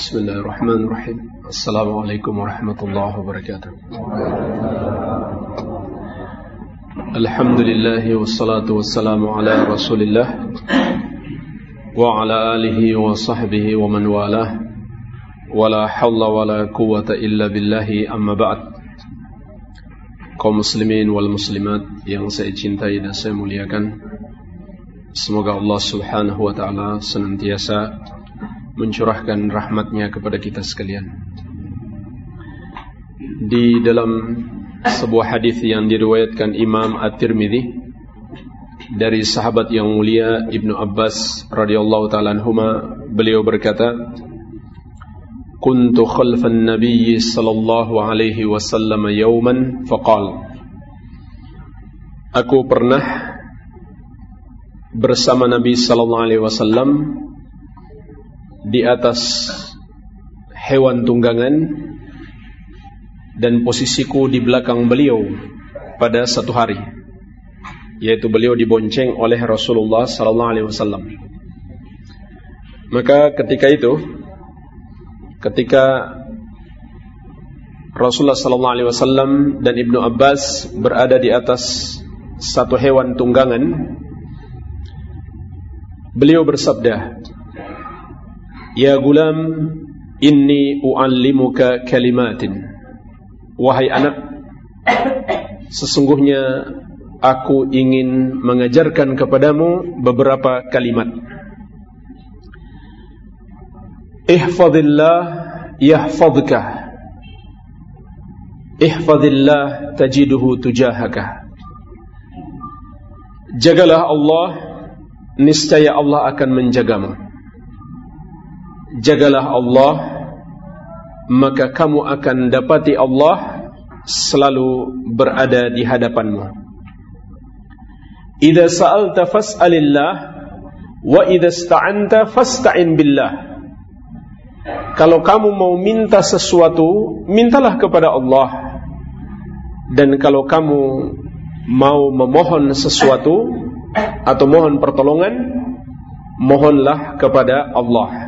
بسم الله الرحمن الرحيم السلام عليكم ورحمة الله وبركاته الحمد لله والصلاة والسلام على رسول الله وعلى آله وصحبه ومن والاه ولا حول ولا قوة إلا بالله أما بعد kaum muslimin wal muslimat yang saya cintai dan saya muliakan Semoga Allah subhanahu wa ta'ala senantiasa mencurahkan rahmatnya kepada kita sekalian. Di dalam sebuah hadis yang diriwayatkan Imam At-Tirmidzi dari sahabat yang mulia Ibnu Abbas radhiyallahu taala anhuma beliau berkata Kuntu khalfan Nabi sallallahu alaihi wasallam yawman faqal Aku pernah bersama Nabi sallallahu alaihi wasallam di atas hewan tunggangan dan posisiku di belakang beliau pada satu hari yaitu beliau dibonceng oleh Rasulullah sallallahu alaihi wasallam. Maka ketika itu ketika Rasulullah sallallahu alaihi wasallam dan Ibnu Abbas berada di atas satu hewan tunggangan beliau bersabda Ya gulam inni uallimuka kalimatin. Wahai anak sesungguhnya aku ingin mengajarkan kepadamu beberapa kalimat. Ihfadillah yahfadka Ihfadillah tajiduhu tujahaka. Jagalah Allah niscaya Allah akan menjagamu Jagalah Allah maka kamu akan dapati Allah selalu berada di hadapanmu Idza sa'alta fas'alillah wa idza ista'anta fasta'in billah kalau kamu mau minta sesuatu, mintalah kepada Allah. Dan kalau kamu mau memohon sesuatu atau mohon pertolongan, mohonlah kepada Allah.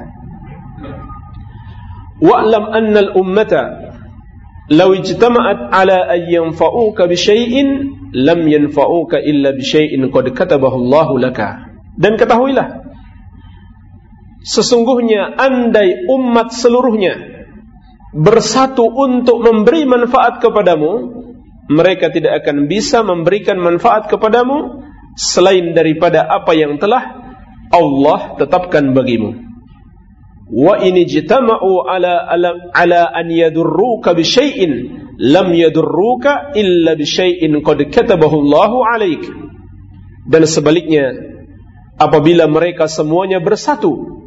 Wa'lam anna al-ummata law ijtama'at ala an yanfa'uka bi syai'in lam yanfa'uka illa bi syai'in qad katabahu Allah laka. Dan ketahuilah Sesungguhnya andai umat seluruhnya bersatu untuk memberi manfaat kepadamu, mereka tidak akan bisa memberikan manfaat kepadamu selain daripada apa yang telah Allah tetapkan bagimu. Wa in jitama'u ala ala, ala an yadurruka bi syai'in lam yadurruka illa bi syai'in qad katabahu Allahu 'alaik. Dan sebaliknya, apabila mereka semuanya bersatu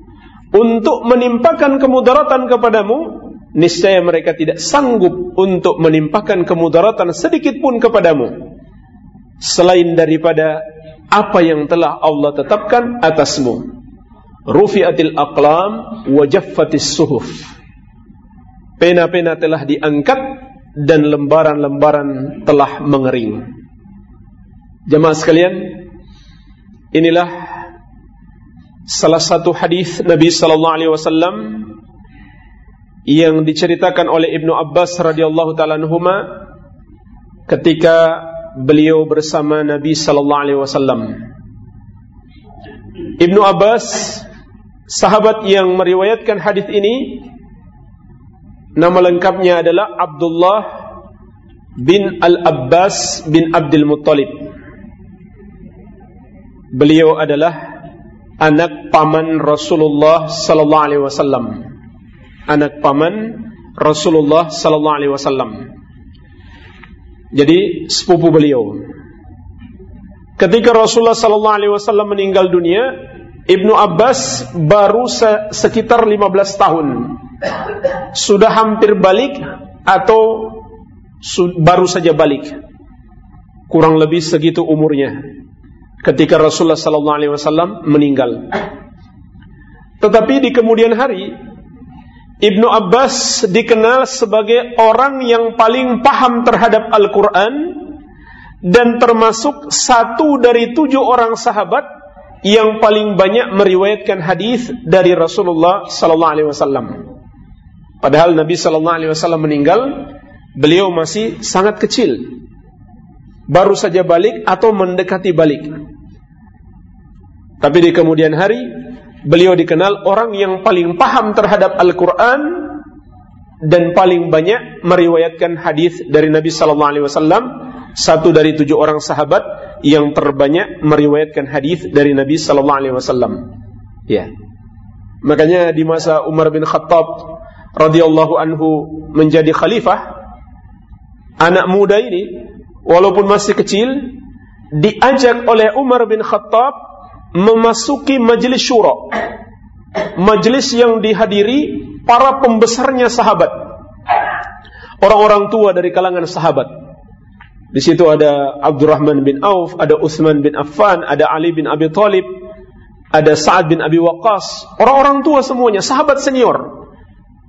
untuk menimpakan kemudaratan kepadamu, niscaya mereka tidak sanggup untuk menimpakan kemudaratan sedikit pun kepadamu selain daripada apa yang telah Allah tetapkan atasmu. Rufi'atil aqlam wa jaffatis suhuf. Pena-pena telah diangkat dan lembaran-lembaran telah mengering. Jemaah sekalian, inilah salah satu hadis Nabi sallallahu alaihi wasallam yang diceritakan oleh Ibnu Abbas radhiyallahu taala ketika beliau bersama Nabi sallallahu alaihi wasallam. Ibnu Abbas sahabat yang meriwayatkan hadis ini nama lengkapnya adalah Abdullah bin Al-Abbas bin Abdul Muttalib. Beliau adalah anak paman Rasulullah sallallahu alaihi wasallam. Anak paman Rasulullah sallallahu alaihi wasallam. Jadi sepupu beliau. Ketika Rasulullah sallallahu alaihi wasallam meninggal dunia, Ibnu Abbas baru sekitar 15 tahun. Sudah hampir balik atau baru saja balik. Kurang lebih segitu umurnya ketika Rasulullah sallallahu alaihi wasallam meninggal. Tetapi di kemudian hari Ibnu Abbas dikenal sebagai orang yang paling paham terhadap Al-Quran dan termasuk satu dari tujuh orang sahabat yang paling banyak meriwayatkan hadis dari Rasulullah Sallallahu Alaihi Wasallam. Padahal Nabi Shallallahu Alaihi Wasallam meninggal, beliau masih sangat kecil, baru saja balik atau mendekati balik. Tapi di kemudian hari, beliau dikenal orang yang paling paham terhadap Al-Quran dan paling banyak meriwayatkan hadis dari Nabi Shallallahu Alaihi Wasallam. Satu dari tujuh orang sahabat yang terbanyak meriwayatkan hadis dari Nabi Shallallahu Alaihi Wasallam. Ya. Makanya di masa Umar bin Khattab radhiyallahu anhu menjadi khalifah, anak muda ini walaupun masih kecil diajak oleh Umar bin Khattab memasuki majelis syura. Majelis yang dihadiri para pembesarnya sahabat. Orang-orang tua dari kalangan sahabat. Di situ ada Abdurrahman bin Auf, ada Utsman bin Affan, ada Ali bin Abi Thalib, ada Sa'ad bin Abi Waqqas, orang-orang tua semuanya, sahabat senior.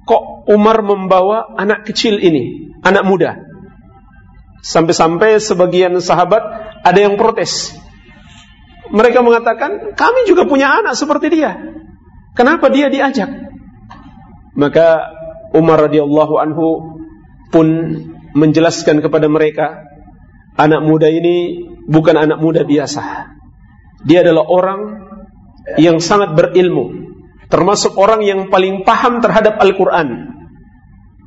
Kok Umar membawa anak kecil ini, anak muda? Sampai-sampai sebagian sahabat ada yang protes. Mereka mengatakan, kami juga punya anak seperti dia. Kenapa dia diajak? Maka Umar radhiyallahu anhu pun menjelaskan kepada mereka, anak muda ini bukan anak muda biasa. Dia adalah orang yang sangat berilmu, termasuk orang yang paling paham terhadap Al-Quran.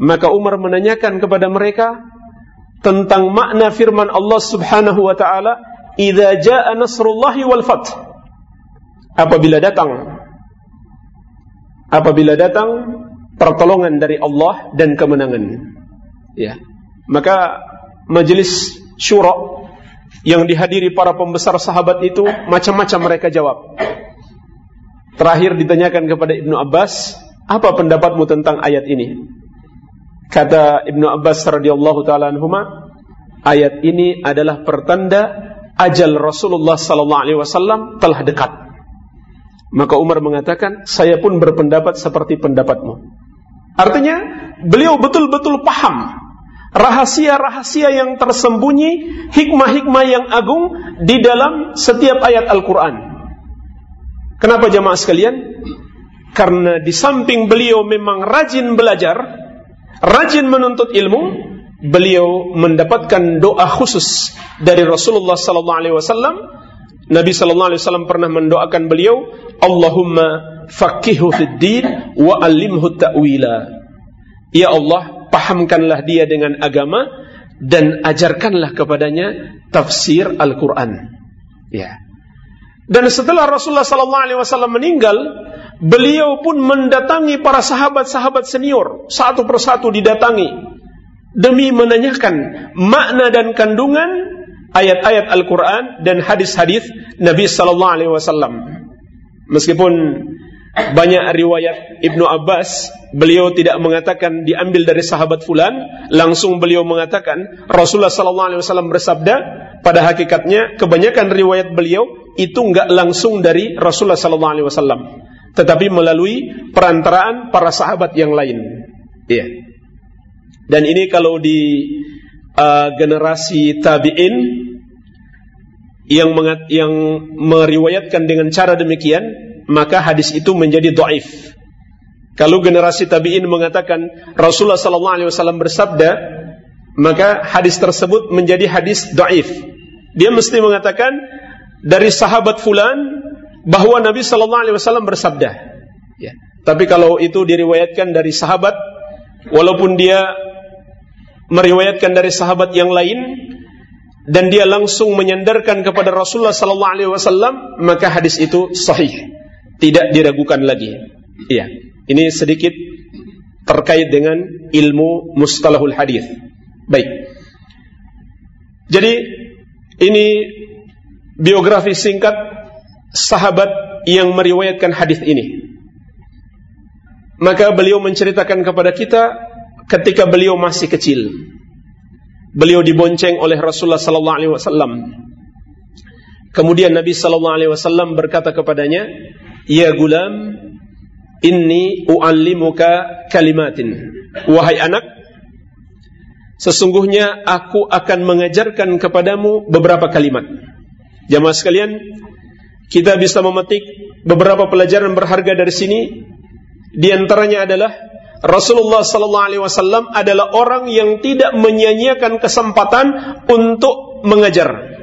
Maka Umar menanyakan kepada mereka tentang makna firman Allah Subhanahu wa taala, "Idza jaa nasrullahi wal fath." Apabila datang apabila datang pertolongan dari Allah dan kemenangan. Ya. Maka majelis syura yang dihadiri para pembesar sahabat itu macam-macam mereka jawab. Terakhir ditanyakan kepada Ibnu Abbas, apa pendapatmu tentang ayat ini? Kata Ibnu Abbas radhiyallahu taala anhuma, ayat ini adalah pertanda ajal Rasulullah sallallahu alaihi wasallam telah dekat. Maka Umar mengatakan, saya pun berpendapat seperti pendapatmu. Artinya, beliau betul-betul paham rahasia-rahasia yang tersembunyi, hikmah-hikmah yang agung di dalam setiap ayat Al-Quran. Kenapa jamaah sekalian? Karena di samping beliau memang rajin belajar, rajin menuntut ilmu, beliau mendapatkan doa khusus dari Rasulullah sallallahu alaihi wasallam. Nabi sallallahu alaihi wasallam pernah mendoakan beliau, Allahumma faqihu fid wa alimhu ta'wila. Ya Allah, pahamkanlah dia dengan agama dan ajarkanlah kepadanya tafsir Al-Qur'an. Ya. Dan setelah Rasulullah sallallahu alaihi wasallam meninggal, beliau pun mendatangi para sahabat-sahabat senior, satu persatu didatangi demi menanyakan makna dan kandungan ayat-ayat Al-Qur'an dan hadis-hadis Nabi sallallahu alaihi wasallam. Meskipun banyak riwayat Ibnu Abbas, beliau tidak mengatakan diambil dari sahabat fulan, langsung beliau mengatakan Rasulullah sallallahu alaihi wasallam bersabda, pada hakikatnya kebanyakan riwayat beliau itu enggak langsung dari Rasulullah sallallahu alaihi wasallam, tetapi melalui perantaraan para sahabat yang lain. Iya. Dan ini kalau di uh, generasi tabi'in yang mengat, yang meriwayatkan dengan cara demikian, maka hadis itu menjadi dhaif. Kalau generasi tabi'in mengatakan Rasulullah sallallahu alaihi wasallam bersabda, maka hadis tersebut menjadi hadis dhaif. Dia mesti mengatakan dari sahabat fulan bahwa Nabi Shallallahu Alaihi Wasallam bersabda. Ya. Tapi kalau itu diriwayatkan dari sahabat, walaupun dia meriwayatkan dari sahabat yang lain dan dia langsung menyandarkan kepada Rasulullah Sallallahu Alaihi Wasallam, maka hadis itu sahih, tidak diragukan lagi. Iya, ini sedikit terkait dengan ilmu mustalahul hadis. Baik. Jadi ini biografi singkat sahabat yang meriwayatkan hadis ini. Maka beliau menceritakan kepada kita ketika beliau masih kecil. Beliau dibonceng oleh Rasulullah sallallahu alaihi wasallam. Kemudian Nabi sallallahu alaihi wasallam berkata kepadanya, "Ya gulam, inni uallimuka kalimatin." Wahai anak, sesungguhnya aku akan mengajarkan kepadamu beberapa kalimat. Jamaah sekalian, kita bisa memetik beberapa pelajaran berharga dari sini. Di antaranya adalah Rasulullah sallallahu alaihi wasallam adalah orang yang tidak menyia-nyiakan kesempatan untuk mengajar,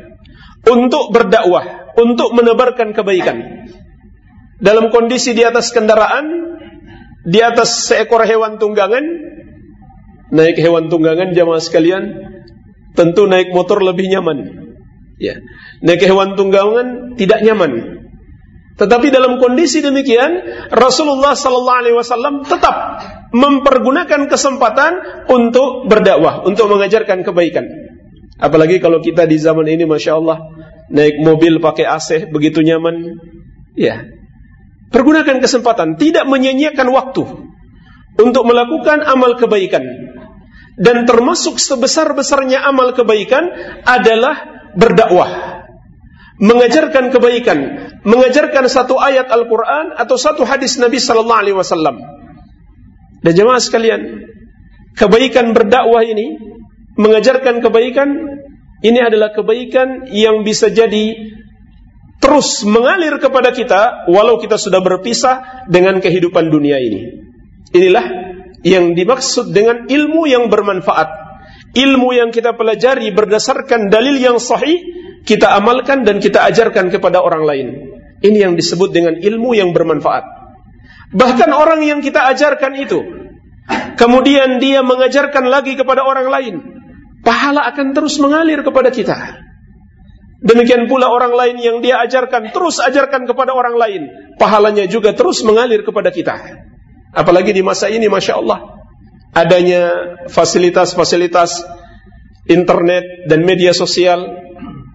untuk berdakwah, untuk menebarkan kebaikan. Dalam kondisi di atas kendaraan, di atas seekor hewan tunggangan, naik hewan tunggangan jamaah sekalian, tentu naik motor lebih nyaman. Ya, naik hewan tunggangan tidak nyaman. Tetapi dalam kondisi demikian, Rasulullah sallallahu alaihi wasallam tetap mempergunakan kesempatan untuk berdakwah, untuk mengajarkan kebaikan. Apalagi kalau kita di zaman ini, masya Allah, naik mobil pakai AC begitu nyaman, ya. Pergunakan kesempatan, tidak menyanyiakan waktu untuk melakukan amal kebaikan. Dan termasuk sebesar-besarnya amal kebaikan adalah berdakwah mengajarkan kebaikan, mengajarkan satu ayat Al-Quran atau satu hadis Nabi Sallallahu Alaihi Wasallam. Dan jemaah sekalian, kebaikan berdakwah ini, mengajarkan kebaikan, ini adalah kebaikan yang bisa jadi terus mengalir kepada kita walau kita sudah berpisah dengan kehidupan dunia ini. Inilah yang dimaksud dengan ilmu yang bermanfaat. Ilmu yang kita pelajari berdasarkan dalil yang sahih kita amalkan dan kita ajarkan kepada orang lain. Ini yang disebut dengan ilmu yang bermanfaat. Bahkan orang yang kita ajarkan itu, kemudian dia mengajarkan lagi kepada orang lain, pahala akan terus mengalir kepada kita. Demikian pula orang lain yang dia ajarkan, terus ajarkan kepada orang lain, pahalanya juga terus mengalir kepada kita. Apalagi di masa ini, masya Allah, adanya fasilitas-fasilitas internet dan media sosial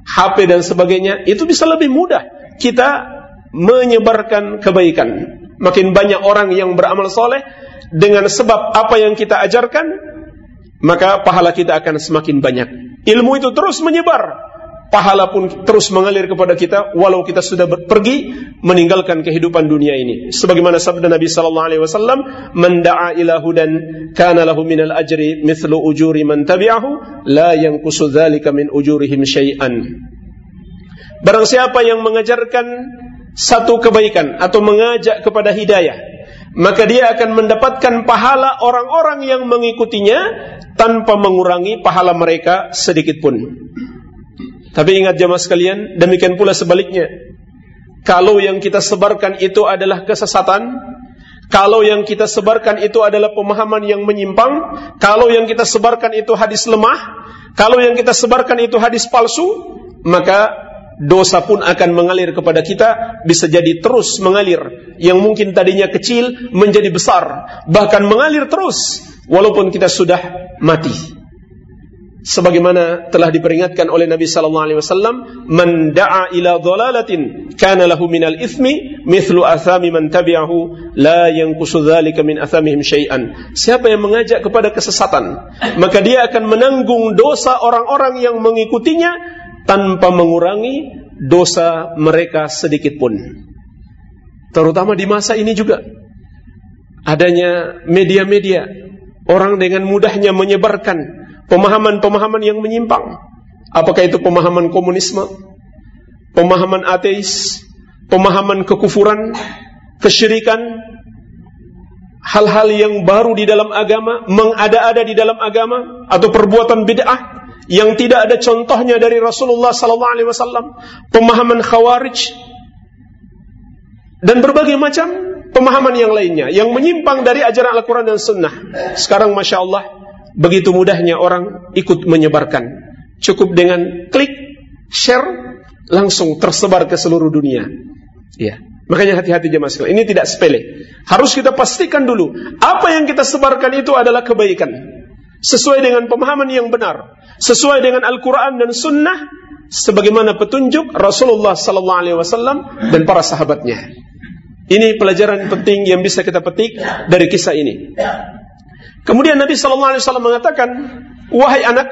HP dan sebagainya, itu bisa lebih mudah kita menyebarkan kebaikan. Makin banyak orang yang beramal soleh dengan sebab apa yang kita ajarkan, maka pahala kita akan semakin banyak. Ilmu itu terus menyebar, pahala pun terus mengalir kepada kita walau kita sudah pergi meninggalkan kehidupan dunia ini. Sebagaimana sabda Nabi sallallahu alaihi wasallam, "Man da'a ila hudan kana lahu minal ajri mithlu ujuri man tabi'ahu la yanqusu dzalika min ujurihim syai'an." Barang siapa yang mengajarkan satu kebaikan atau mengajak kepada hidayah, maka dia akan mendapatkan pahala orang-orang yang mengikutinya tanpa mengurangi pahala mereka sedikit pun. Tapi ingat jemaah sekalian, demikian pula sebaliknya. Kalau yang kita sebarkan itu adalah kesesatan, kalau yang kita sebarkan itu adalah pemahaman yang menyimpang, kalau yang kita sebarkan itu hadis lemah, kalau yang kita sebarkan itu hadis palsu, maka dosa pun akan mengalir kepada kita bisa jadi terus mengalir yang mungkin tadinya kecil menjadi besar bahkan mengalir terus walaupun kita sudah mati sebagaimana telah diperingatkan oleh Nabi sallallahu alaihi wasallam man da'a ila dhalalatin kana lahu minal ithmi mithlu athami man tabi'ahu la yanqusu dzalika min athamihim syai'an siapa yang mengajak kepada kesesatan maka dia akan menanggung dosa orang-orang yang mengikutinya tanpa mengurangi dosa mereka sedikit pun. Terutama di masa ini juga adanya media-media orang dengan mudahnya menyebarkan pemahaman-pemahaman yang menyimpang. Apakah itu pemahaman komunisme, pemahaman ateis, pemahaman kekufuran, kesyirikan, hal-hal yang baru di dalam agama, mengada-ada di dalam agama, atau perbuatan bid'ah, yang tidak ada contohnya dari Rasulullah sallallahu alaihi wasallam, pemahaman khawarij dan berbagai macam pemahaman yang lainnya yang menyimpang dari ajaran Al-Qur'an dan Sunnah. Sekarang masya Allah begitu mudahnya orang ikut menyebarkan. Cukup dengan klik share langsung tersebar ke seluruh dunia. Ya. Makanya hati-hati jemaah sekalian. Ini tidak sepele. Harus kita pastikan dulu apa yang kita sebarkan itu adalah kebaikan sesuai dengan pemahaman yang benar sesuai dengan Al-Quran dan Sunnah sebagaimana petunjuk Rasulullah Sallallahu Alaihi Wasallam dan para sahabatnya. Ini pelajaran penting yang bisa kita petik dari kisah ini. Kemudian Nabi Sallallahu Alaihi Wasallam mengatakan, wahai anak,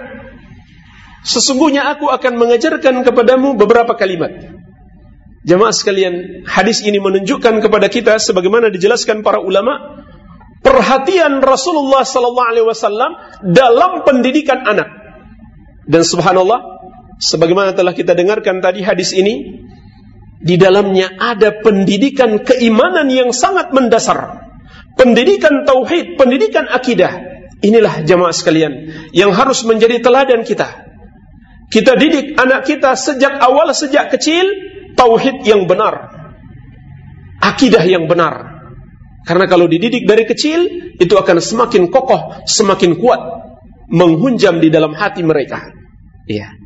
sesungguhnya aku akan mengajarkan kepadamu beberapa kalimat. Jemaah sekalian, hadis ini menunjukkan kepada kita sebagaimana dijelaskan para ulama, perhatian Rasulullah sallallahu alaihi wasallam dalam pendidikan anak. Dan subhanallah, sebagaimana telah kita dengarkan tadi hadis ini, di dalamnya ada pendidikan keimanan yang sangat mendasar. Pendidikan tauhid, pendidikan akidah. Inilah jamaah sekalian yang harus menjadi teladan kita. Kita didik anak kita sejak awal, sejak kecil, tauhid yang benar. Akidah yang benar. Karena kalau dididik dari kecil, itu akan semakin kokoh, semakin kuat, menghunjam di dalam hati mereka. Iya.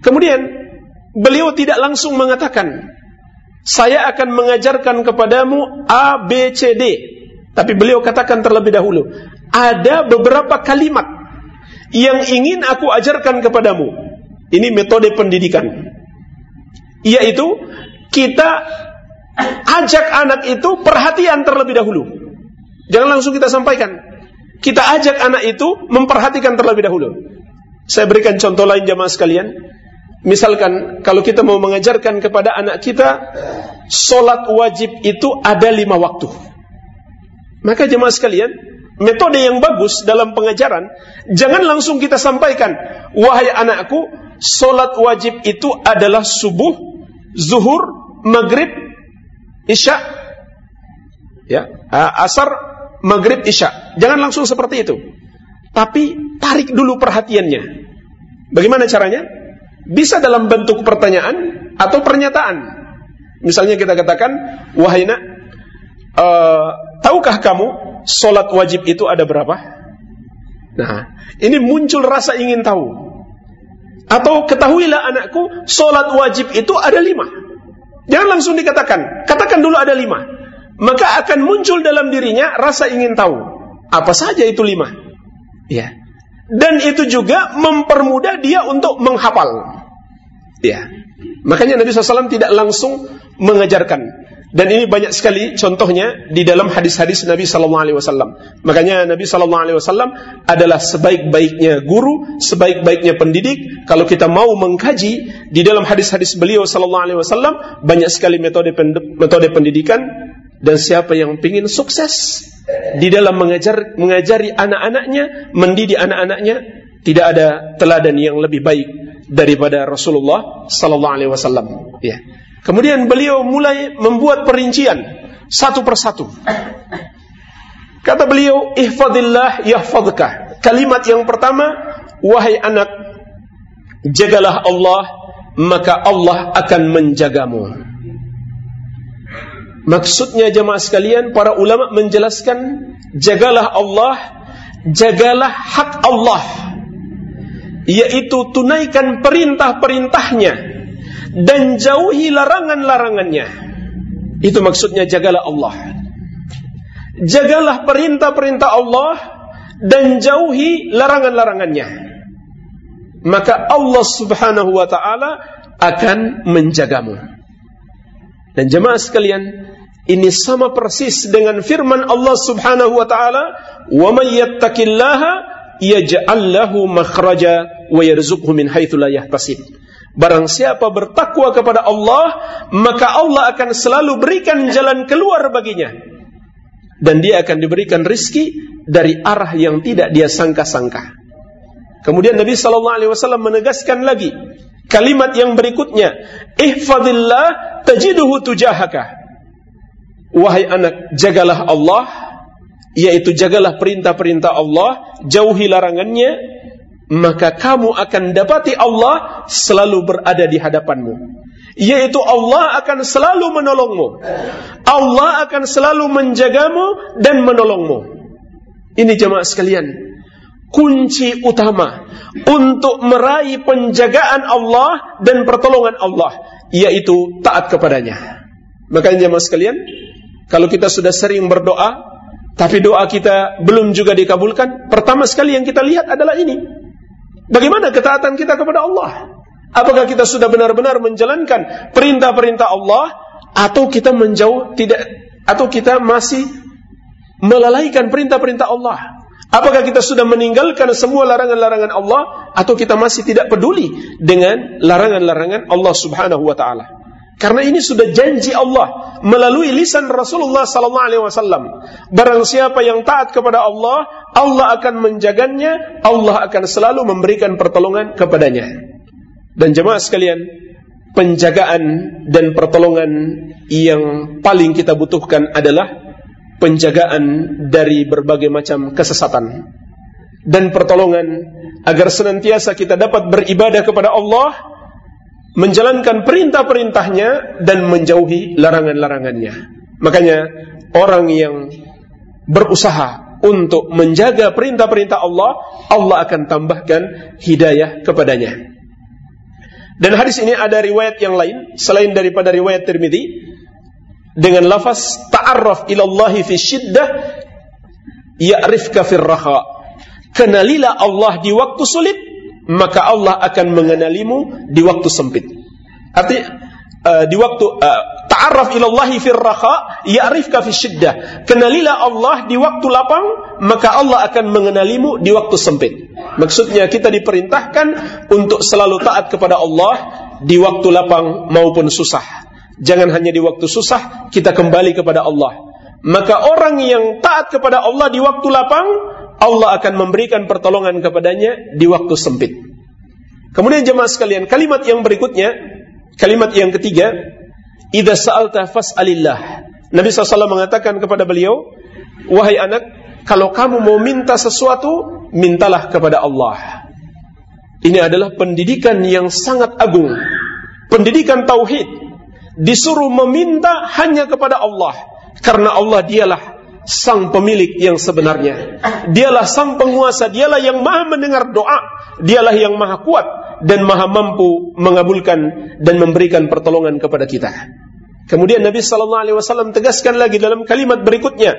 Kemudian, beliau tidak langsung mengatakan, saya akan mengajarkan kepadamu A, B, C, D. Tapi beliau katakan terlebih dahulu, ada beberapa kalimat yang ingin aku ajarkan kepadamu. Ini metode pendidikan. Yaitu kita ajak anak itu perhatian terlebih dahulu. Jangan langsung kita sampaikan. Kita ajak anak itu memperhatikan terlebih dahulu. Saya berikan contoh lain jamaah sekalian. Misalkan kalau kita mau mengajarkan kepada anak kita Solat wajib itu ada lima waktu Maka jemaah sekalian metode yang bagus dalam pengajaran, jangan langsung kita sampaikan, wahai anakku, solat wajib itu adalah subuh, zuhur, maghrib, isya, ya, asar, maghrib, isya. Jangan langsung seperti itu. Tapi tarik dulu perhatiannya. Bagaimana caranya? Bisa dalam bentuk pertanyaan atau pernyataan. Misalnya kita katakan, wahai nak, uh, tahukah kamu solat wajib itu ada berapa? Nah, ini muncul rasa ingin tahu. Atau ketahuilah anakku, solat wajib itu ada lima. Jangan langsung dikatakan, katakan dulu ada lima. Maka akan muncul dalam dirinya rasa ingin tahu. Apa saja itu lima? Ya. Dan itu juga mempermudah dia untuk menghafal. Ya. Makanya Nabi SAW tidak langsung mengajarkan. Dan ini banyak sekali contohnya di dalam hadis-hadis Nabi Sallallahu Alaihi Wasallam. Makanya Nabi Sallallahu Alaihi Wasallam adalah sebaik-baiknya guru, sebaik-baiknya pendidik. Kalau kita mau mengkaji di dalam hadis-hadis beliau Sallallahu Alaihi Wasallam banyak sekali metode metode pendidikan dan siapa yang ingin sukses di dalam mengajar mengajari anak-anaknya, mendidik anak-anaknya, tidak ada teladan yang lebih baik daripada Rasulullah Sallallahu Alaihi Wasallam. Ya. Kemudian beliau mulai membuat perincian satu persatu. Kata beliau, ihfadillah yahfadka. Kalimat yang pertama, wahai anak, jagalah Allah, maka Allah akan menjagamu. Maksudnya jemaah sekalian, para ulama menjelaskan, jagalah Allah, jagalah hak Allah. Yaitu tunaikan perintah-perintahnya dan jauhi larangan-larangannya. Itu maksudnya jagalah Allah. Jagalah perintah-perintah Allah dan jauhi larangan-larangannya. Maka Allah Subhanahu wa taala akan menjagamu. Dan jemaah sekalian, ini sama persis dengan firman Allah Subhanahu wa taala, "Wa may yattaqillaha yaj'al lahu makhraja wa yarzuqhu min haitsu la yahtasib." Barang siapa bertakwa kepada Allah, maka Allah akan selalu berikan jalan keluar baginya. Dan dia akan diberikan rizki dari arah yang tidak dia sangka-sangka. Kemudian Nabi Sallallahu Alaihi Wasallam menegaskan lagi kalimat yang berikutnya, ihfadillah tajiduhu tujahaka. Wahai anak, jagalah Allah, yaitu jagalah perintah-perintah Allah, jauhi larangannya, maka kamu akan dapati Allah selalu berada di hadapanmu. Yaitu Allah akan selalu menolongmu. Allah akan selalu menjagamu dan menolongmu. Ini jemaah sekalian, kunci utama untuk meraih penjagaan Allah dan pertolongan Allah, yaitu taat kepadanya. Makanya jemaah sekalian, kalau kita sudah sering berdoa, tapi doa kita belum juga dikabulkan, pertama sekali yang kita lihat adalah ini. Bagaimana ketaatan kita kepada Allah? Apakah kita sudah benar-benar menjalankan perintah-perintah Allah atau kita menjauh tidak atau kita masih melalaikan perintah-perintah Allah? Apakah kita sudah meninggalkan semua larangan-larangan Allah atau kita masih tidak peduli dengan larangan-larangan Allah Subhanahu wa taala? Karena ini sudah janji Allah melalui lisan Rasulullah sallallahu alaihi wasallam. Barang siapa yang taat kepada Allah, Allah akan menjaganya, Allah akan selalu memberikan pertolongan kepadanya. Dan jemaah sekalian, penjagaan dan pertolongan yang paling kita butuhkan adalah penjagaan dari berbagai macam kesesatan dan pertolongan agar senantiasa kita dapat beribadah kepada Allah menjalankan perintah-perintahnya dan menjauhi larangan-larangannya makanya orang yang berusaha untuk menjaga perintah-perintah Allah Allah akan tambahkan hidayah kepadanya dan hadis ini ada riwayat yang lain selain daripada riwayat Tirmidzi dengan lafaz ta'arraf ila Allah fi syiddah ya'rifka fir raha. Kenalilah Allah di waktu sulit, maka Allah akan mengenalimu di waktu sempit. Arti uh, di waktu uh, ta'arraf ila Allah fir raha ya'rifka fi syiddah. Kenalilah Allah di waktu lapang, maka Allah akan mengenalimu di waktu sempit. Maksudnya kita diperintahkan untuk selalu taat kepada Allah di waktu lapang maupun susah. Jangan hanya di waktu susah kita kembali kepada Allah. Maka orang yang taat kepada Allah di waktu lapang, Allah akan memberikan pertolongan kepadanya di waktu sempit. Kemudian jemaah sekalian, kalimat yang berikutnya, kalimat yang ketiga, "Idza sa'alta fas'alillah." Nabi SAW mengatakan kepada beliau, "Wahai anak, kalau kamu mau minta sesuatu, mintalah kepada Allah." Ini adalah pendidikan yang sangat agung. Pendidikan tauhid disuruh meminta hanya kepada Allah karena Allah dialah sang pemilik yang sebenarnya. Dialah sang penguasa dialah yang maha mendengar doa dialah yang maha kuat dan maha mampu mengabulkan dan memberikan pertolongan kepada kita. Kemudian Nabi sallallahu alaihi wasallam tegaskan lagi dalam kalimat berikutnya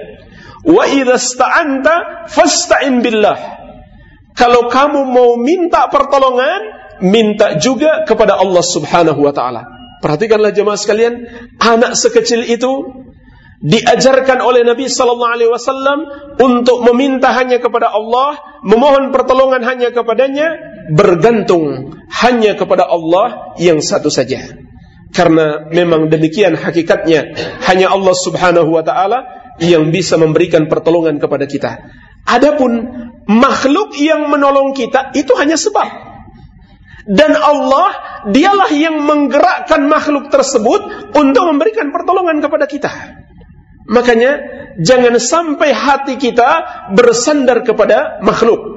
wa idza sta'anta fasta'in billah. Kalau kamu mau minta pertolongan minta juga kepada Allah Subhanahu wa taala. Perhatikanlah jemaah sekalian, anak sekecil itu diajarkan oleh Nabi sallallahu alaihi wasallam untuk meminta hanya kepada Allah, memohon pertolongan hanya kepadanya, bergantung hanya kepada Allah yang satu saja. Karena memang demikian hakikatnya, hanya Allah Subhanahu wa taala yang bisa memberikan pertolongan kepada kita. Adapun makhluk yang menolong kita itu hanya sebab. Dan Allah dialah yang menggerakkan makhluk tersebut untuk memberikan pertolongan kepada kita. Makanya jangan sampai hati kita bersandar kepada makhluk.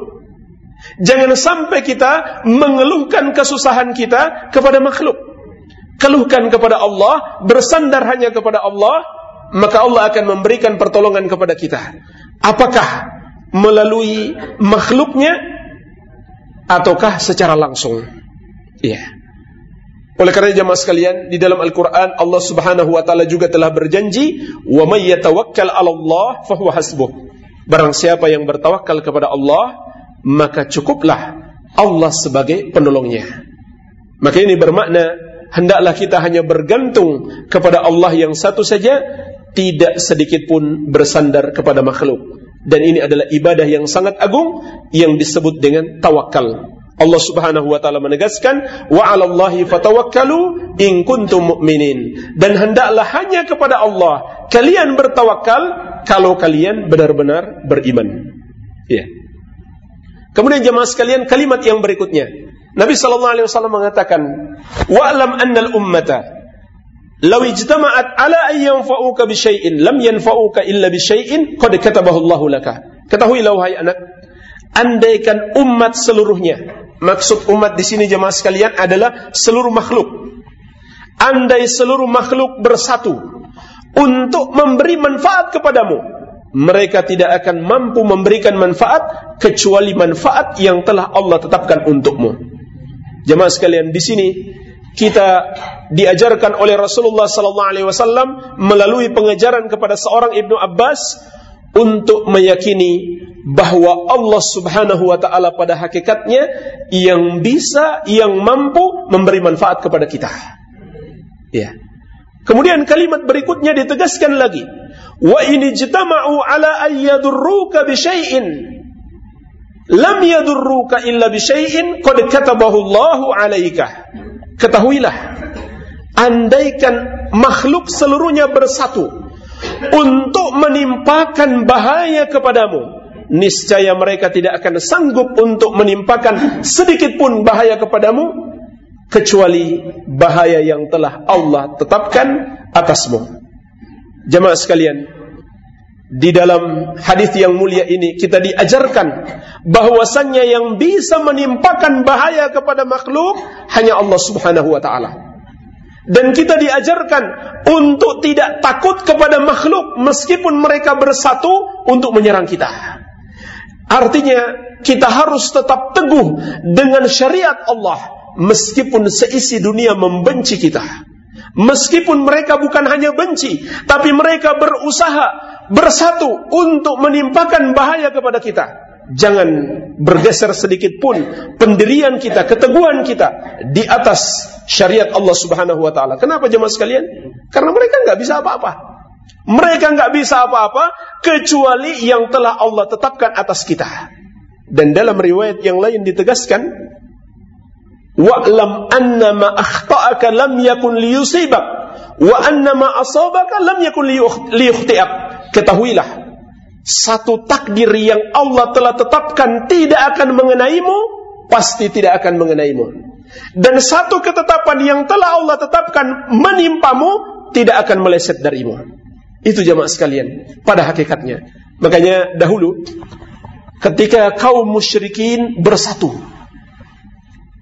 Jangan sampai kita mengeluhkan kesusahan kita kepada makhluk. Keluhkan kepada Allah, bersandar hanya kepada Allah, maka Allah akan memberikan pertolongan kepada kita. Apakah melalui makhluknya ataukah secara langsung? Iya. Oleh karena jamaah sekalian, di dalam Al-Quran Allah subhanahu wa ta'ala juga telah berjanji, وَمَنْ يَتَوَكَّلْ عَلَى اللَّهِ فَهُوَ حَسْبُهُ Barang siapa yang bertawakal kepada Allah, maka cukuplah Allah sebagai penolongnya. Maka ini bermakna, hendaklah kita hanya bergantung kepada Allah yang satu saja, tidak sedikit pun bersandar kepada makhluk. Dan ini adalah ibadah yang sangat agung, yang disebut dengan tawakal. Allah Subhanahu wa taala menegaskan wa 'alallahi fatawakkalu in kuntum mu'minin dan hendaklah hanya kepada Allah kalian bertawakal kalau kalian benar-benar beriman. Ya. Kemudian jemaah sekalian kalimat yang berikutnya. Nabi sallallahu alaihi wasallam mengatakan, "Wa'lam anna al-ummata law ijtama'at ala an yanfa'uka bi syai'in lam yanfa'uka illa bi syai'in qad katabahu Allah laka." Ketahuilah wahai anak, andaikan umat seluruhnya Maksud umat di sini jemaah sekalian adalah seluruh makhluk. Andai seluruh makhluk bersatu untuk memberi manfaat kepadamu, mereka tidak akan mampu memberikan manfaat kecuali manfaat yang telah Allah tetapkan untukmu. Jemaah sekalian, di sini kita diajarkan oleh Rasulullah sallallahu alaihi wasallam melalui pengajaran kepada seorang Ibnu Abbas untuk meyakini bahwa Allah Subhanahu wa taala pada hakikatnya yang bisa yang mampu memberi manfaat kepada kita. Ya. Kemudian kalimat berikutnya ditegaskan lagi, wa ini jitama'u ala ayyadurruka bi syai'in lam yadurruka illa bi syai'in qad katabahu Allahu 'alaika. Ketahuilah, andaikan makhluk seluruhnya bersatu untuk menimpakan bahaya kepadamu niscaya mereka tidak akan sanggup untuk menimpakan sedikit pun bahaya kepadamu kecuali bahaya yang telah Allah tetapkan atasmu. Jemaah sekalian, di dalam hadis yang mulia ini kita diajarkan bahwasannya yang bisa menimpakan bahaya kepada makhluk hanya Allah Subhanahu wa taala. Dan kita diajarkan untuk tidak takut kepada makhluk meskipun mereka bersatu untuk menyerang kita. Artinya kita harus tetap teguh dengan syariat Allah meskipun seisi dunia membenci kita. Meskipun mereka bukan hanya benci, tapi mereka berusaha bersatu untuk menimpakan bahaya kepada kita. Jangan bergeser sedikit pun pendirian kita, keteguhan kita di atas syariat Allah Subhanahu wa taala. Kenapa jemaah sekalian? Karena mereka nggak bisa apa-apa. Mereka nggak bisa apa-apa kecuali yang telah Allah tetapkan atas kita. Dan dalam riwayat yang lain ditegaskan, "Wa'lam anna ma akhta'aka lam yakun liyusibak, wa anna ma asabaka lam yakun liyukhti'ak." Ketahuilah, satu takdir yang Allah telah tetapkan tidak akan mengenaimu, pasti tidak akan mengenaimu. Dan satu ketetapan yang telah Allah tetapkan menimpamu, tidak akan meleset darimu. Itu jamaah sekalian, pada hakikatnya. Makanya dahulu, ketika kaum musyrikin bersatu,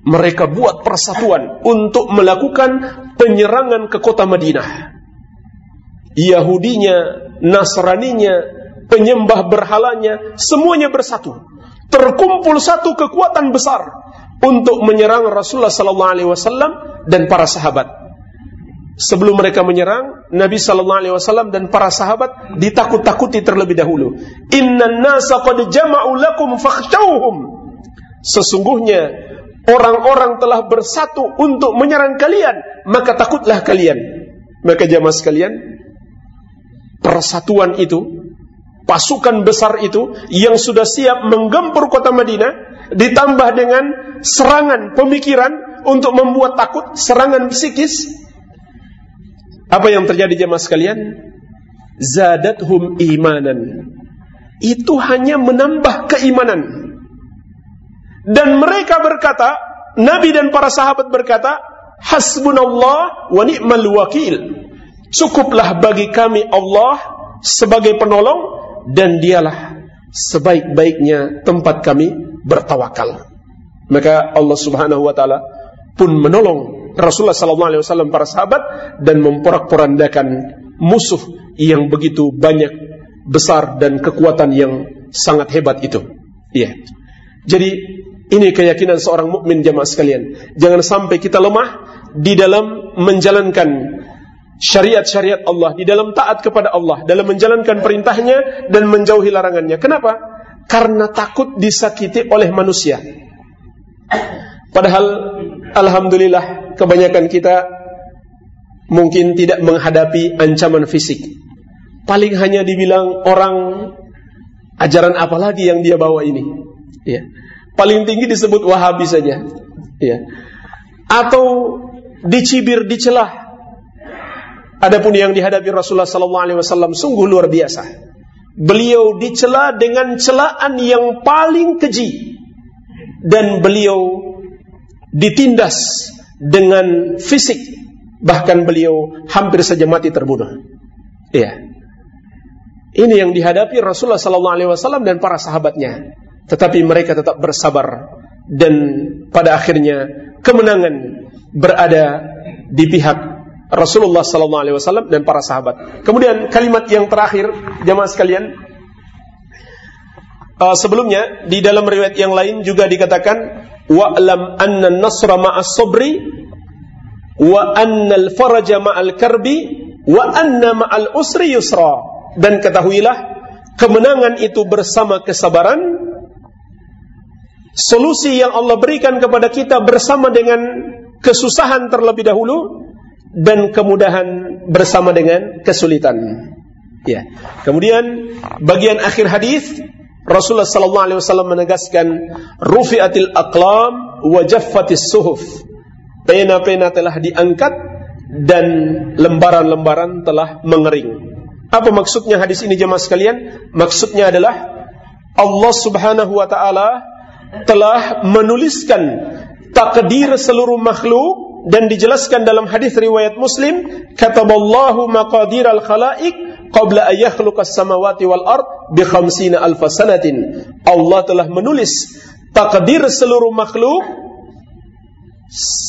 mereka buat persatuan untuk melakukan penyerangan ke kota Madinah. Yahudinya, Nasraninya, penyembah berhalanya, semuanya bersatu. Terkumpul satu kekuatan besar untuk menyerang Rasulullah sallallahu alaihi wasallam dan para sahabat. Sebelum mereka menyerang, Nabi sallallahu alaihi wasallam dan para sahabat ditakut-takuti terlebih dahulu. Innan nasa qad jama'u lakum. Sesungguhnya orang-orang telah bersatu untuk menyerang kalian, maka takutlah kalian. Maka jamaah sekalian, persatuan itu, pasukan besar itu yang sudah siap menggempur kota Madinah ditambah dengan serangan pemikiran untuk membuat takut, serangan psikis. Apa yang terjadi jemaah sekalian? Zadathum imanan. Itu hanya menambah keimanan. Dan mereka berkata, Nabi dan para sahabat berkata, Hasbunallah wa ni'mal wakil. Cukuplah bagi kami Allah sebagai penolong dan dialah sebaik-baiknya tempat kami bertawakal. Maka Allah Subhanahu wa taala pun menolong Rasulullah sallallahu alaihi wasallam para sahabat dan memporak-porandakan musuh yang begitu banyak besar dan kekuatan yang sangat hebat itu. Iya. Jadi ini keyakinan seorang mukmin jamaah sekalian. Jangan sampai kita lemah di dalam menjalankan syariat-syariat Allah, di dalam taat kepada Allah, dalam menjalankan perintahnya dan menjauhi larangannya. Kenapa? Karena takut disakiti oleh manusia. Padahal alhamdulillah kebanyakan kita mungkin tidak menghadapi ancaman fisik. Paling hanya dibilang orang ajaran apa lagi yang dia bawa ini. Ya. Paling tinggi disebut Wahabi saja. Ya. Atau dicibir, dicelah Adapun yang dihadapi Rasulullah sallallahu alaihi wasallam sungguh luar biasa. Beliau dicela dengan celaan yang paling keji dan beliau ditindas dengan fisik bahkan beliau hampir saja mati terbunuh. Iya. Ini yang dihadapi Rasulullah sallallahu alaihi wasallam dan para sahabatnya. Tetapi mereka tetap bersabar dan pada akhirnya kemenangan berada di pihak Rasulullah sallallahu alaihi wasallam dan para sahabat. Kemudian kalimat yang terakhir jemaah sekalian. Uh, sebelumnya di dalam riwayat yang lain juga dikatakan wa'lam anna nasra ma'as sabri wa anna al-faraja ma'al karbi wa anna ma'al usri yusra. Dan ketahuilah kemenangan itu bersama kesabaran. Solusi yang Allah berikan kepada kita bersama dengan kesusahan terlebih dahulu dan kemudahan bersama dengan kesulitan. Ya. Kemudian bagian akhir hadis Rasulullah sallallahu alaihi wasallam menegaskan rufi'atil aqlam wa jaffatis suhuf. Pena-pena telah diangkat dan lembaran-lembaran telah mengering. Apa maksudnya hadis ini jemaah sekalian? Maksudnya adalah Allah Subhanahu wa taala telah menuliskan takdir seluruh makhluk dan dijelaskan dalam hadis riwayat Muslim kataballahu maqadir al khalaik qabla an yakhluqas samawati wal ard bi khamsina alf sanatin. Allah telah menulis takdir seluruh makhluk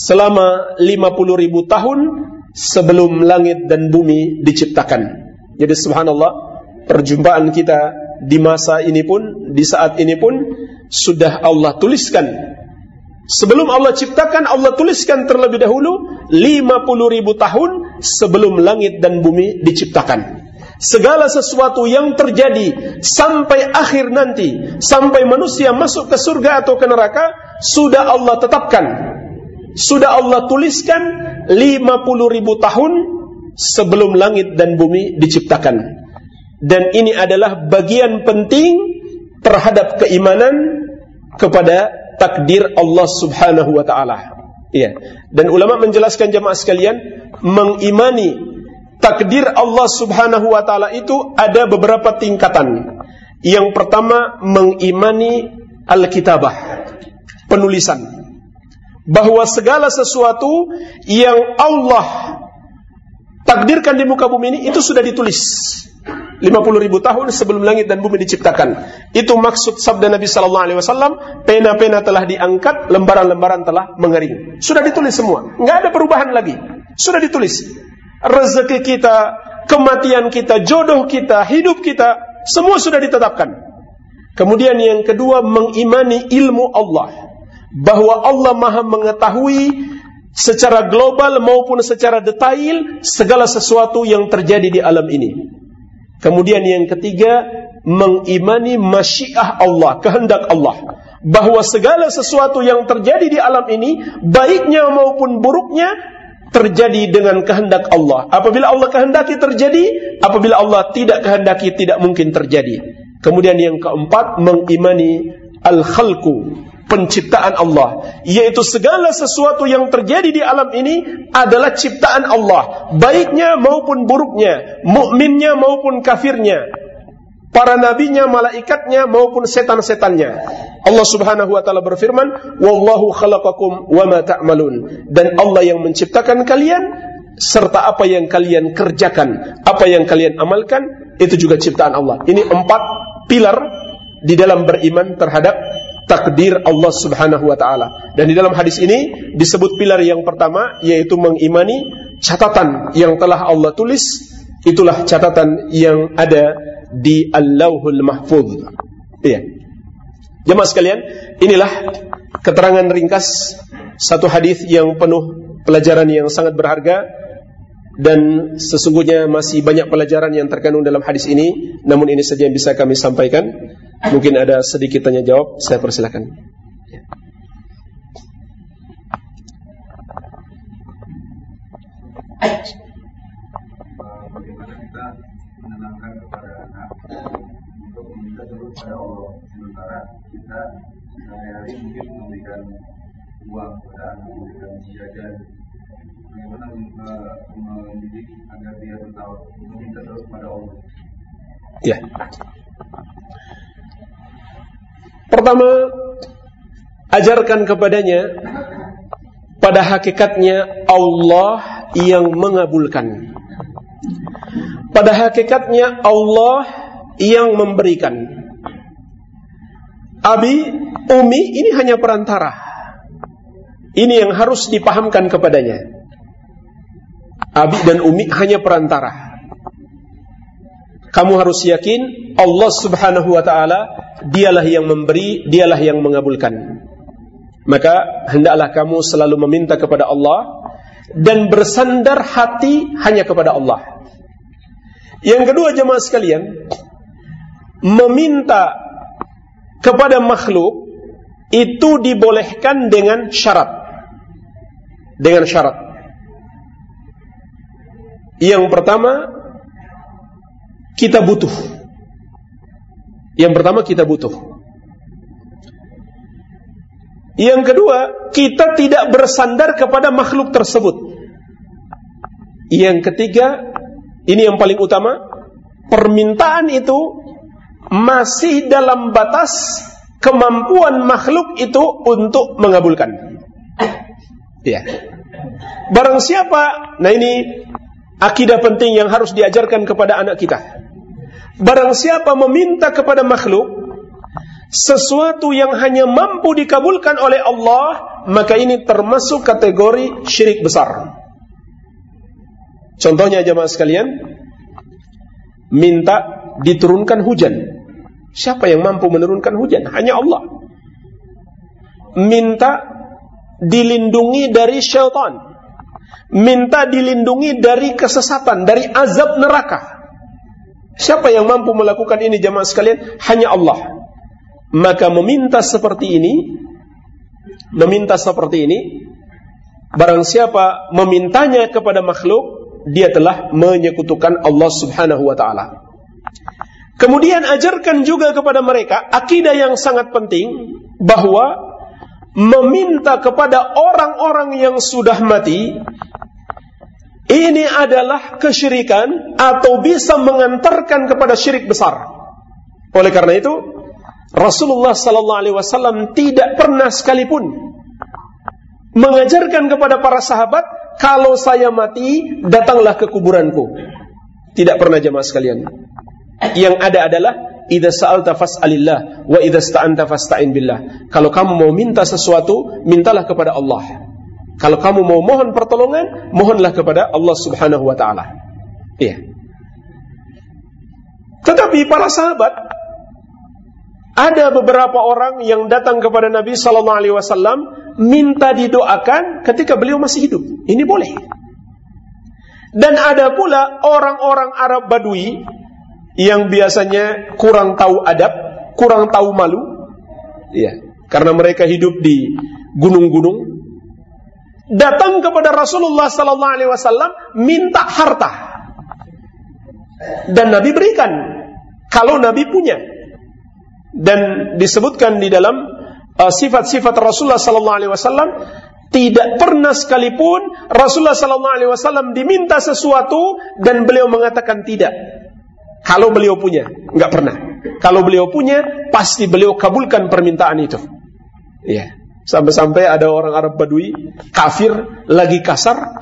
selama 50 ribu tahun sebelum langit dan bumi diciptakan. Jadi subhanallah, perjumpaan kita di masa ini pun, di saat ini pun sudah Allah tuliskan. Sebelum Allah ciptakan, Allah tuliskan terlebih dahulu 50 ribu tahun sebelum langit dan bumi diciptakan. Segala sesuatu yang terjadi sampai akhir nanti, sampai manusia masuk ke surga atau ke neraka, sudah Allah tetapkan. Sudah Allah tuliskan 50 ribu tahun sebelum langit dan bumi diciptakan. Dan ini adalah bagian penting terhadap keimanan kepada takdir Allah Subhanahu wa taala. Iya. Dan ulama menjelaskan jemaah sekalian, mengimani takdir Allah Subhanahu wa taala itu ada beberapa tingkatan. Yang pertama mengimani al-kitabah, penulisan. Bahwa segala sesuatu yang Allah takdirkan di muka bumi ini itu sudah ditulis. 50 ribu tahun sebelum langit dan bumi diciptakan. Itu maksud sabda Nabi Sallallahu Alaihi Wasallam. Pena-pena telah diangkat, lembaran-lembaran telah mengering. Sudah ditulis semua, nggak ada perubahan lagi. Sudah ditulis. Rezeki kita, kematian kita, jodoh kita, hidup kita, semua sudah ditetapkan. Kemudian yang kedua mengimani ilmu Allah bahwa Allah Maha mengetahui secara global maupun secara detail segala sesuatu yang terjadi di alam ini. Kemudian yang ketiga, mengimani masyiah Allah, kehendak Allah. Bahwa segala sesuatu yang terjadi di alam ini, baiknya maupun buruknya, terjadi dengan kehendak Allah. Apabila Allah kehendaki terjadi, apabila Allah tidak kehendaki tidak mungkin terjadi. Kemudian yang keempat, mengimani al-khalqu, penciptaan Allah, yaitu segala sesuatu yang terjadi di alam ini adalah ciptaan Allah, baiknya maupun buruknya, mukminnya maupun kafirnya, para nabinya, malaikatnya maupun setan-setannya. Allah Subhanahu wa taala berfirman, "Wallahu khalaqakum wama ta'malun." Dan Allah yang menciptakan kalian serta apa yang kalian kerjakan, apa yang kalian amalkan, itu juga ciptaan Allah. Ini empat pilar di dalam beriman terhadap takdir Allah Subhanahu wa taala. Dan di dalam hadis ini disebut pilar yang pertama yaitu mengimani catatan yang telah Allah tulis, itulah catatan yang ada di Al-Lauhul Mahfuz. Iya. Jemaah sekalian, inilah keterangan ringkas satu hadis yang penuh pelajaran yang sangat berharga dan sesungguhnya masih banyak pelajaran yang terkandung dalam hadis ini, namun ini saja yang bisa kami sampaikan. Mungkin ada sedikit tanya jawab, saya persilakan. Bagaimana kita menenangkan kepada anak untuk meminta terus pada Allah sementara kita sehari-hari mungkin memberikan uang kepada anak, memberikan jajan. Bagaimana mendidik agar dia tahu meminta terus pada Allah? Ya. Pertama, ajarkan kepadanya pada hakikatnya Allah yang mengabulkan. Pada hakikatnya Allah yang memberikan. Abi, Umi ini hanya perantara. Ini yang harus dipahamkan kepadanya. Abi dan Umi hanya perantara kamu harus yakin Allah Subhanahu wa taala dialah yang memberi, dialah yang mengabulkan. Maka hendaklah kamu selalu meminta kepada Allah dan bersandar hati hanya kepada Allah. Yang kedua jemaah sekalian, meminta kepada makhluk itu dibolehkan dengan syarat. Dengan syarat. Yang pertama, kita butuh. Yang pertama kita butuh. Yang kedua, kita tidak bersandar kepada makhluk tersebut. Yang ketiga, ini yang paling utama, permintaan itu masih dalam batas kemampuan makhluk itu untuk mengabulkan. Ya. Barang siapa, nah ini Akidah penting yang harus diajarkan kepada anak kita. Barang siapa meminta kepada makhluk sesuatu yang hanya mampu dikabulkan oleh Allah, maka ini termasuk kategori syirik besar. Contohnya jemaah sekalian, minta diturunkan hujan. Siapa yang mampu menurunkan hujan? Hanya Allah. Minta dilindungi dari syaitan. Minta dilindungi dari kesesatan, dari azab neraka. Siapa yang mampu melakukan ini jamaah sekalian? Hanya Allah. Maka meminta seperti ini, meminta seperti ini, barang siapa memintanya kepada makhluk, dia telah menyekutukan Allah Subhanahu wa taala. Kemudian ajarkan juga kepada mereka akidah yang sangat penting bahwa meminta kepada orang-orang yang sudah mati ini adalah kesyirikan atau bisa mengantarkan kepada syirik besar. Oleh karena itu, Rasulullah sallallahu alaihi wasallam tidak pernah sekalipun mengajarkan kepada para sahabat, kalau saya mati, datanglah ke kuburanku. Tidak pernah jemaah sekalian. Yang ada adalah idza sa'alta fas'alillah wa idza sta'anta fasta'in billah. Kalau kamu mau minta sesuatu, mintalah kepada Allah. Kalau kamu mau mohon pertolongan, mohonlah kepada Allah Subhanahu wa taala. Iya. Tetapi para sahabat ada beberapa orang yang datang kepada Nabi sallallahu alaihi wasallam minta didoakan ketika beliau masih hidup. Ini boleh. Dan ada pula orang-orang Arab Badui yang biasanya kurang tahu adab, kurang tahu malu, ya, karena mereka hidup di gunung-gunung, datang kepada Rasulullah Sallallahu Alaihi Wasallam minta harta, dan Nabi berikan kalau Nabi punya, dan disebutkan di dalam uh, sifat-sifat uh, Rasulullah Sallallahu Alaihi Wasallam tidak pernah sekalipun Rasulullah Sallallahu Alaihi Wasallam diminta sesuatu dan beliau mengatakan tidak. Kalau beliau punya, nggak pernah. Kalau beliau punya, pasti beliau kabulkan permintaan itu. Iya. Sampai-sampai ada orang Arab Badui kafir lagi kasar,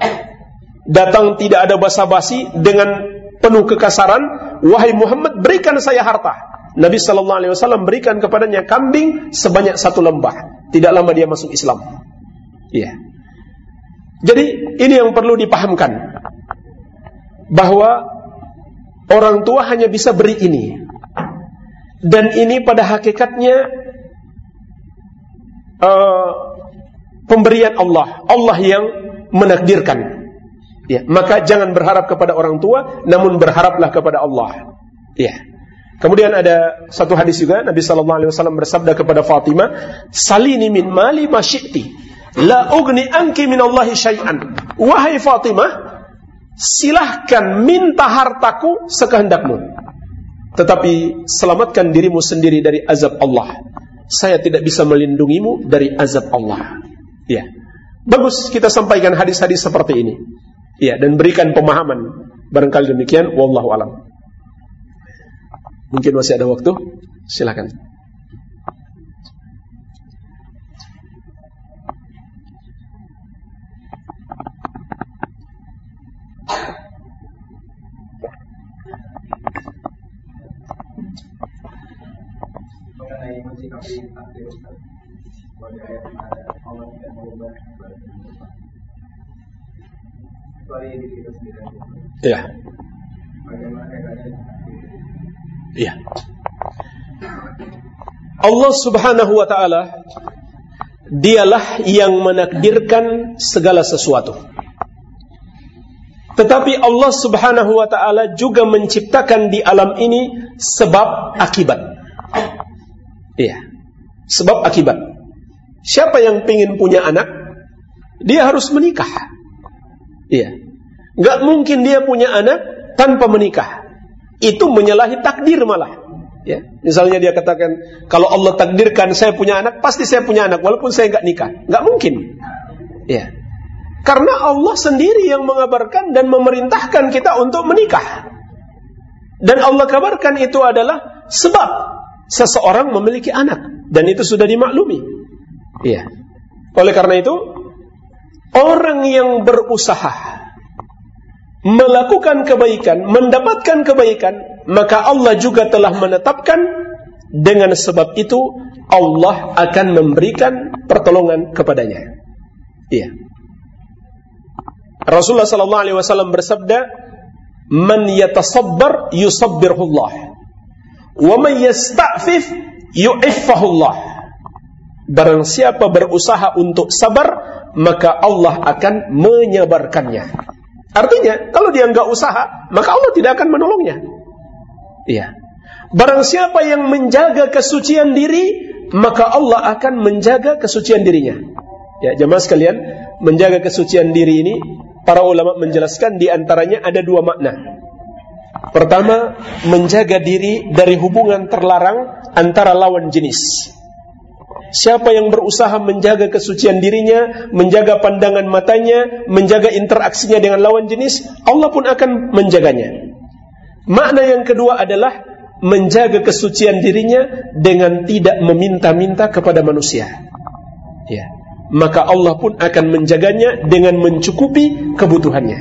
datang tidak ada basa-basi dengan penuh kekasaran, wahai Muhammad berikan saya harta. Nabi Shallallahu Alaihi Wasallam berikan kepadanya kambing sebanyak satu lembah. Tidak lama dia masuk Islam. Iya. Jadi ini yang perlu dipahamkan bahwa Orang tua hanya bisa beri ini. Dan ini pada hakikatnya uh, pemberian Allah. Allah yang menakdirkan. Ya, maka jangan berharap kepada orang tua, namun berharaplah kepada Allah. Ya. Kemudian ada satu hadis juga Nabi sallallahu alaihi wasallam bersabda kepada Fatimah, "Salini min mali ma La ugni anki min Allahi syai'an." Wahai Fatimah, silahkan minta hartaku sekehendakmu. Tetapi selamatkan dirimu sendiri dari azab Allah. Saya tidak bisa melindungimu dari azab Allah. Ya. Bagus kita sampaikan hadis-hadis seperti ini. Ya, dan berikan pemahaman. Barangkali demikian, wallahu alam. Mungkin masih ada waktu? Silakan. Iya. Iya. Allah Subhanahu wa taala dialah yang menakdirkan segala sesuatu. Tetapi Allah Subhanahu wa taala juga menciptakan di alam ini sebab akibat. Iya. Sebab akibat. Siapa yang ingin punya anak, dia harus menikah. Iya. Gak mungkin dia punya anak tanpa menikah. Itu menyalahi takdir malah. Ya, misalnya dia katakan, kalau Allah takdirkan saya punya anak, pasti saya punya anak, walaupun saya nggak nikah. Nggak mungkin. Ya, karena Allah sendiri yang mengabarkan dan memerintahkan kita untuk menikah. Dan Allah kabarkan itu adalah sebab seseorang memiliki anak dan itu sudah dimaklumi. Iya. Oleh karena itu, orang yang berusaha melakukan kebaikan, mendapatkan kebaikan, maka Allah juga telah menetapkan dengan sebab itu Allah akan memberikan pertolongan kepadanya. Iya. Rasulullah sallallahu alaihi wasallam bersabda, "Man yatasabbar yusabbirhullah, wa man yasta'fif yu'iffahullah." Barang siapa berusaha untuk sabar, maka Allah akan menyabarkannya. Artinya, kalau dia enggak usaha, maka Allah tidak akan menolongnya. Iya. Barang siapa yang menjaga kesucian diri, maka Allah akan menjaga kesucian dirinya. Ya, jemaah sekalian, menjaga kesucian diri ini para ulama menjelaskan di antaranya ada dua makna. Pertama, menjaga diri dari hubungan terlarang antara lawan jenis. Siapa yang berusaha menjaga kesucian dirinya, menjaga pandangan matanya, menjaga interaksinya dengan lawan jenis, Allah pun akan menjaganya. Makna yang kedua adalah menjaga kesucian dirinya dengan tidak meminta-minta kepada manusia. Ya maka Allah pun akan menjaganya dengan mencukupi kebutuhannya.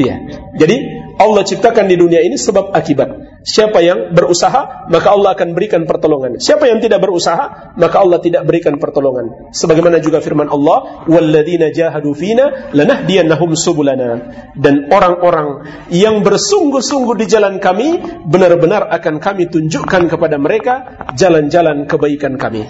Iya. Jadi Allah ciptakan di dunia ini sebab akibat. Siapa yang berusaha, maka Allah akan berikan pertolongan. Siapa yang tidak berusaha, maka Allah tidak berikan pertolongan. Sebagaimana juga firman Allah, "Walladzina jahadu fina lanahdiyannahum subulana." Dan orang-orang yang bersungguh-sungguh di jalan kami, benar-benar akan kami tunjukkan kepada mereka jalan-jalan kebaikan kami.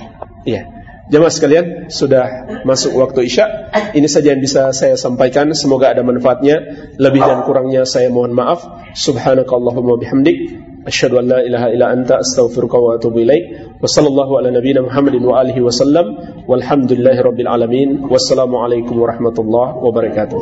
Iya. Jemaah sekalian, sudah masuk waktu Isya. Ini saja yang bisa saya sampaikan. Semoga ada manfaatnya. Lebih dan kurangnya saya mohon maaf. Subhanakallahumma bihamdik. Asyhadu an la ilaha illa anta astaghfiruka wa atubu ilaik. Wa sallallahu ala nabiyyina Muhammadin wa alihi wasallam. Walhamdulillahi rabbil alamin. Wassalamualaikum warahmatullahi wabarakatuh.